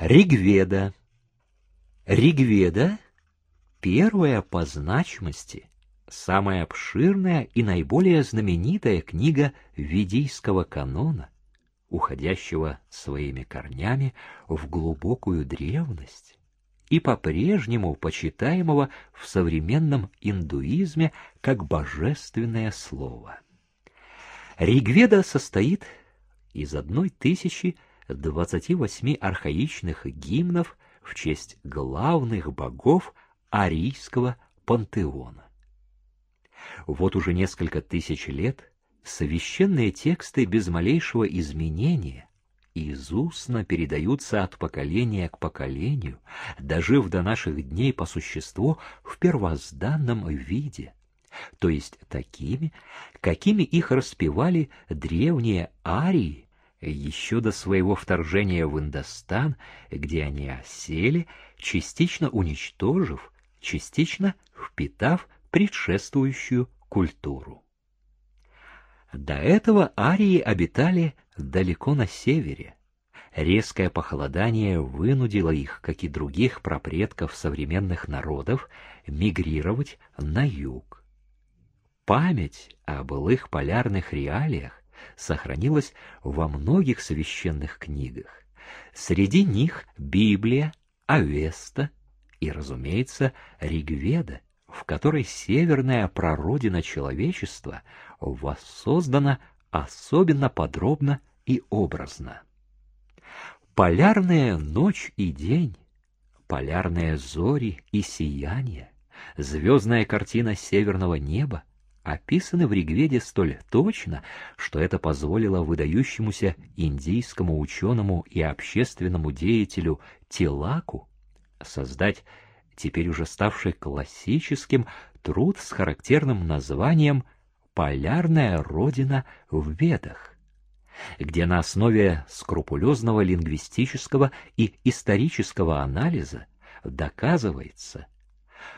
Ригведа. Ригведа — первая по значимости, самая обширная и наиболее знаменитая книга ведийского канона, уходящего своими корнями в глубокую древность и по-прежнему почитаемого в современном индуизме как божественное слово. Ригведа состоит из одной тысячи двадцати восьми архаичных гимнов в честь главных богов арийского пантеона. Вот уже несколько тысяч лет священные тексты без малейшего изменения изустно передаются от поколения к поколению, дожив до наших дней по существу в первозданном виде, то есть такими, какими их распевали древние арии еще до своего вторжения в Индостан, где они осели, частично уничтожив, частично впитав предшествующую культуру. До этого арии обитали далеко на севере. Резкое похолодание вынудило их, как и других прапредков современных народов, мигрировать на юг. Память о былых полярных реалиях сохранилась во многих священных книгах. Среди них Библия, Авеста и, разумеется, Ригведа, в которой северная прародина человечества воссоздана особенно подробно и образно. Полярная ночь и день, полярные зори и сияние, звездная картина северного неба описаны в Ригведе столь точно, что это позволило выдающемуся индийскому ученому и общественному деятелю Тилаку создать теперь уже ставший классическим труд с характерным названием «Полярная родина в Ведах», где на основе скрупулезного лингвистического и исторического анализа доказывается,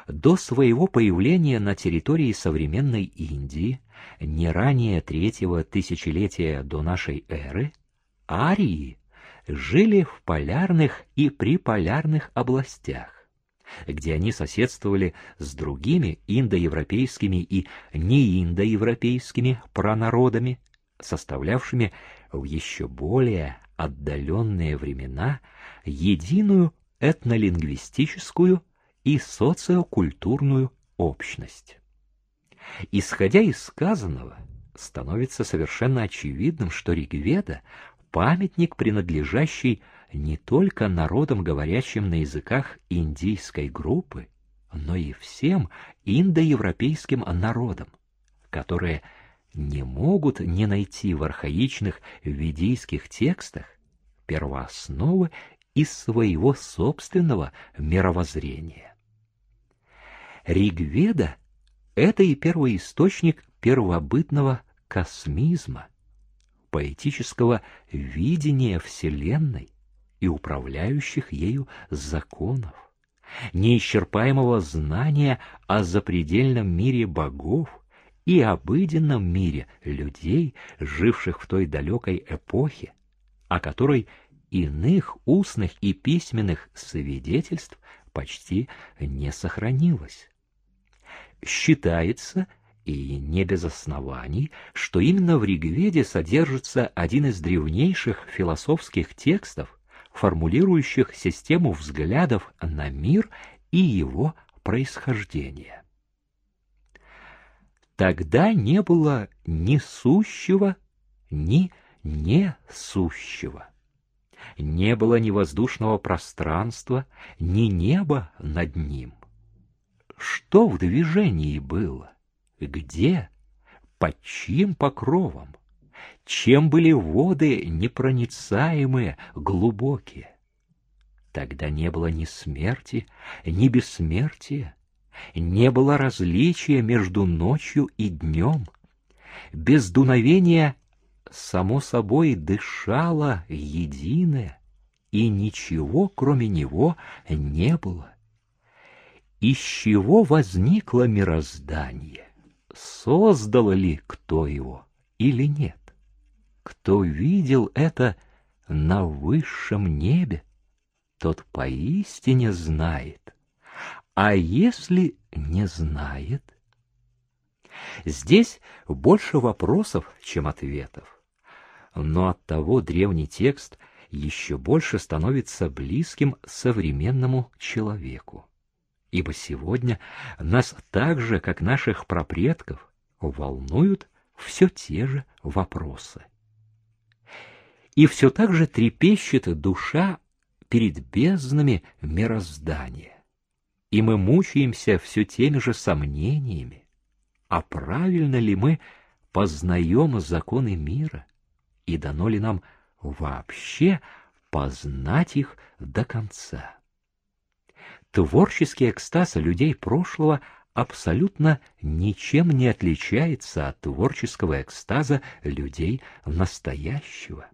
до своего появления на территории современной Индии, не ранее третьего тысячелетия до нашей эры, арии жили в полярных и приполярных областях, где они соседствовали с другими индоевропейскими и неиндоевропейскими пронародами, составлявшими в еще более отдаленные времена единую этнолингвистическую и социокультурную общность. Исходя из сказанного, становится совершенно очевидным, что Ригведа — памятник, принадлежащий не только народам, говорящим на языках индийской группы, но и всем индоевропейским народам, которые не могут не найти в архаичных ведийских текстах первоосновы из своего собственного мировоззрения. Ригведа — это и первоисточник первобытного космизма, поэтического видения Вселенной и управляющих ею законов, неисчерпаемого знания о запредельном мире богов и обыденном мире людей, живших в той далекой эпохе, о которой иных устных и письменных свидетельств почти не сохранилось. Считается, и не без оснований, что именно в Ригведе содержится один из древнейших философских текстов, формулирующих систему взглядов на мир и его происхождение. Тогда не было ни сущего, ни несущего. Не было ни воздушного пространства, ни неба над ним. Что в движении было? Где? Под чьим покровом? Чем были воды непроницаемые, глубокие? Тогда не было ни смерти, ни бессмертия, не было различия между ночью и днем. Без дуновения само собой дышало единое, и ничего, кроме него, не было из чего возникло мироздание, создал ли кто его или нет, кто видел это на высшем небе, тот поистине знает. А если не знает? Здесь больше вопросов, чем ответов. Но оттого древний текст еще больше становится близким современному человеку. Ибо сегодня нас так же, как наших прапредков, волнуют все те же вопросы. И все так же трепещет душа перед безднами мироздания. И мы мучаемся все теми же сомнениями, а правильно ли мы познаем законы мира, и дано ли нам вообще познать их до конца. Творческий экстаз людей прошлого абсолютно ничем не отличается от творческого экстаза людей настоящего.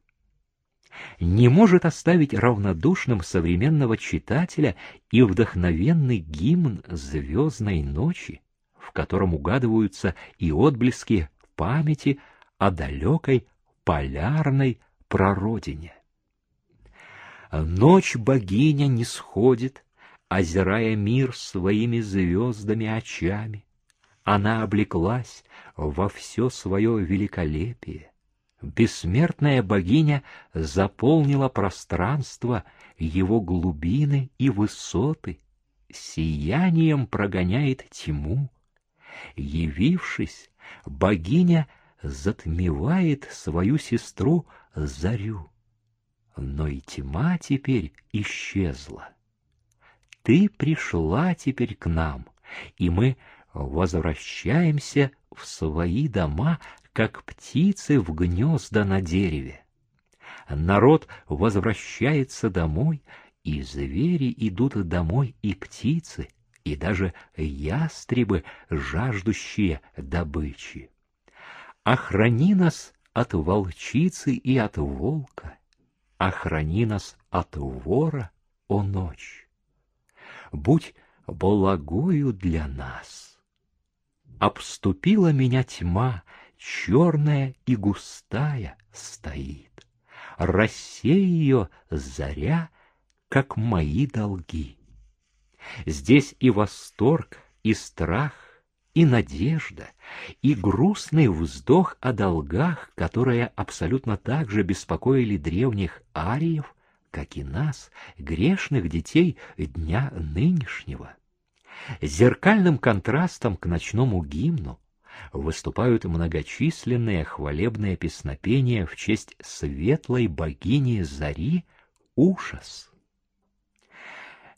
Не может оставить равнодушным современного читателя и вдохновенный гимн звездной ночи, в котором угадываются и отблески памяти о далекой полярной прародине. Ночь богиня не сходит, озирая мир своими звездами очами. Она облеклась во все свое великолепие. Бессмертная богиня заполнила пространство, его глубины и высоты, сиянием прогоняет тьму, Явившись, богиня затмевает свою сестру Зарю. Но и тьма теперь исчезла. Ты пришла теперь к нам, и мы возвращаемся в свои дома, как птицы в гнезда на дереве. Народ возвращается домой, и звери идут домой, и птицы — и даже ястребы, жаждущие добычи. Охрани нас от волчицы и от волка, охрани нас от вора, о ночь. Будь благою для нас. Обступила меня тьма, черная и густая стоит. Рассей ее заря, как мои долги. Здесь и восторг, и страх, и надежда, и грустный вздох о долгах, которые абсолютно так же беспокоили древних ариев, как и нас, грешных детей дня нынешнего. Зеркальным контрастом к ночному гимну выступают многочисленные хвалебные песнопения в честь светлой богини Зари Ушас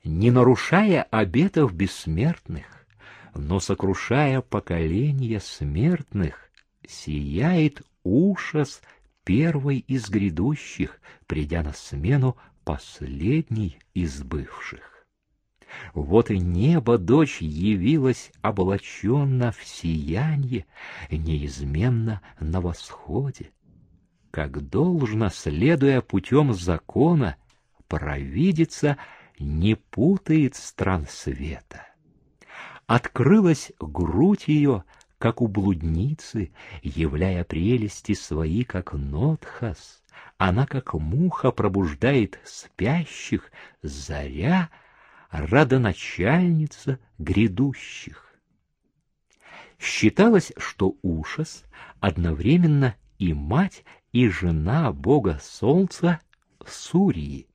не нарушая обетов бессмертных, но сокрушая поколения смертных, сияет ужас первой из грядущих, придя на смену последней из бывших. Вот и небо дочь явилась облаченно в сиянье, неизменно на восходе. Как должно, следуя путем закона, провидится — не путает стран света. Открылась грудь ее, как у блудницы, являя прелести свои, как нотхас. Она, как муха, пробуждает спящих, заря, родоначальница грядущих. Считалось, что Ушас одновременно и мать, и жена бога солнца Сурии,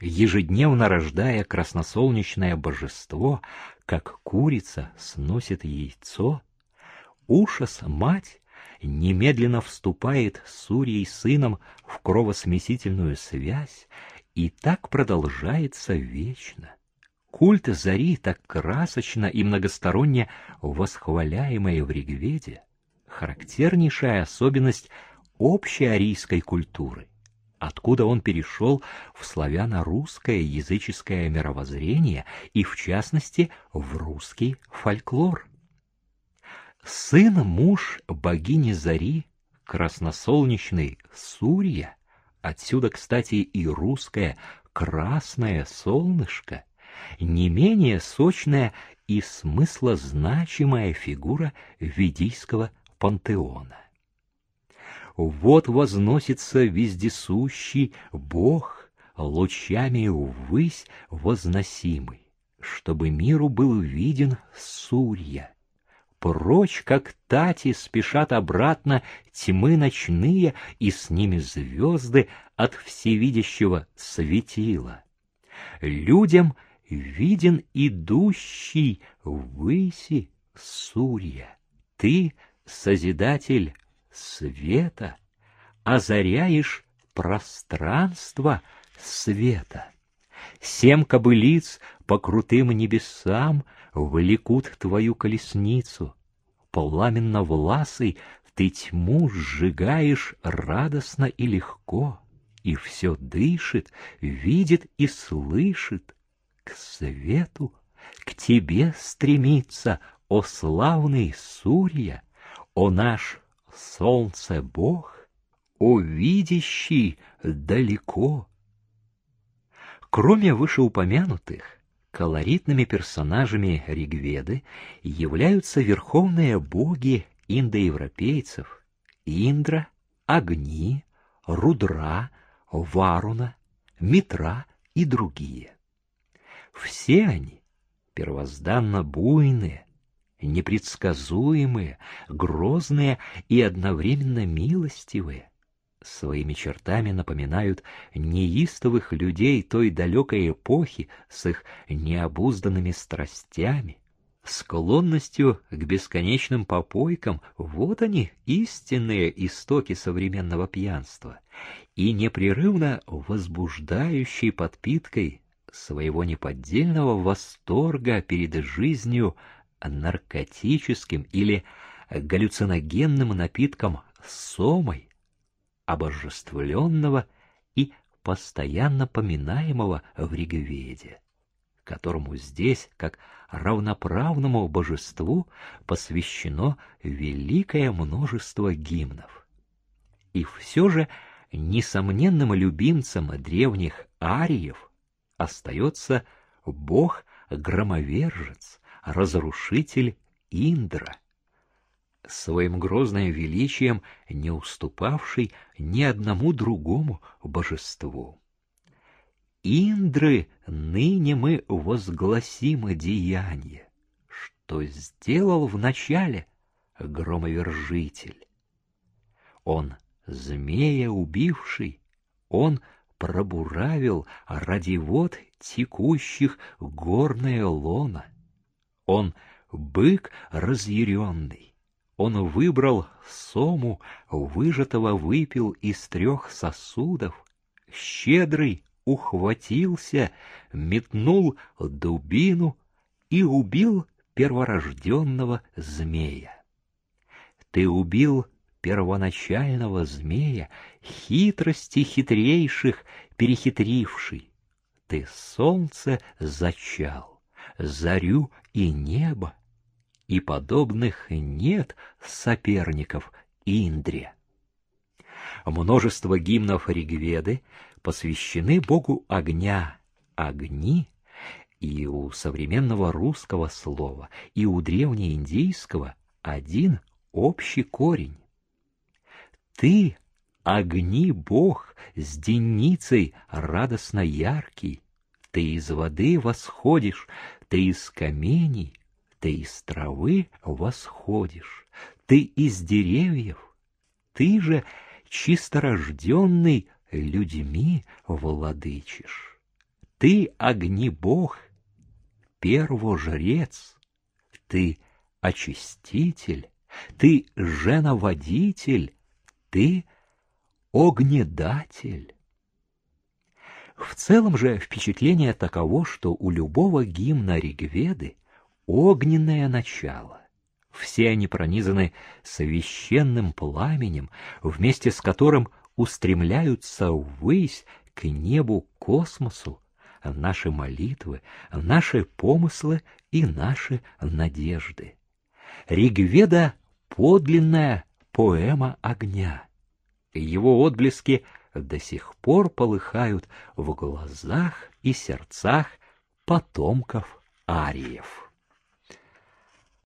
ежедневно рождая красносолнечное божество, как курица сносит яйцо, Ушас, мать, немедленно вступает с Сурьей сыном в кровосмесительную связь, и так продолжается вечно. Культ Зари, так красочно и многосторонне восхваляемый в Ригведе, характернейшая особенность общей арийской культуры откуда он перешел в славяно-русское языческое мировоззрение и, в частности, в русский фольклор. Сын-муж богини Зари, красносолнечный Сурья, отсюда, кстати, и русское красное солнышко, не менее сочная и смыслозначимая фигура ведийского пантеона. Вот возносится вездесущий Бог, лучами ввысь возносимый, чтобы миру был виден Сурья. Прочь, как тати, спешат обратно тьмы ночные, и с ними звезды от всевидящего светила. Людям виден идущий ввыси Сурья. Ты, Созидатель света, озаряешь пространство света. Семь кобылиц по крутым небесам влекут твою колесницу. Пламенно-власый ты тьму сжигаешь радостно и легко, и все дышит, видит и слышит. К свету, к тебе стремится, о славный Сурья, о наш солнце Бог, о видящий далеко. Кроме вышеупомянутых, колоритными персонажами Ригведы являются верховные боги индоевропейцев Индра, Огни, Рудра, Варуна, Митра и другие. Все они первозданно буйные, непредсказуемые, грозные и одновременно милостивые, своими чертами напоминают неистовых людей той далекой эпохи с их необузданными страстями, склонностью к бесконечным попойкам, вот они, истинные истоки современного пьянства, и непрерывно возбуждающей подпиткой своего неподдельного восторга перед жизнью наркотическим или галлюциногенным напитком сомой, обожествленного и постоянно поминаемого в Ригведе, которому здесь, как равноправному божеству, посвящено великое множество гимнов. И все же несомненным любимцем древних ариев остается бог-громовержец, разрушитель Индра, своим грозным величием не уступавший ни одному другому божеству. Индры ныне мы возгласим деяние, что сделал вначале громовержитель. Он змея убивший, он пробуравил ради вод текущих горное лоно. Он бык разъяренный. Он выбрал сому, выжатого выпил из трех сосудов. Щедрый ухватился, метнул дубину и убил перворожденного змея. Ты убил первоначального змея, хитрости хитрейших перехитривший. Ты солнце зачал зарю и небо, и подобных нет соперников Индре. Множество гимнов Ригведы посвящены богу огня, огни, и у современного русского слова, и у древнеиндийского один общий корень. Ты — огни бог с денницей радостно яркий, ты из воды восходишь, ты из камней, ты из травы восходишь, ты из деревьев, ты же чисторожденный людьми владычишь. Ты огнебог, первожрец, ты очиститель, ты женоводитель, ты огнедатель. В целом же впечатление таково, что у любого гимна Ригведы огненное начало. Все они пронизаны священным пламенем, вместе с которым устремляются ввысь к небу, космосу, наши молитвы, наши помыслы и наши надежды. Ригведа — подлинная поэма огня. Его отблески — до сих пор полыхают в глазах и сердцах потомков ариев.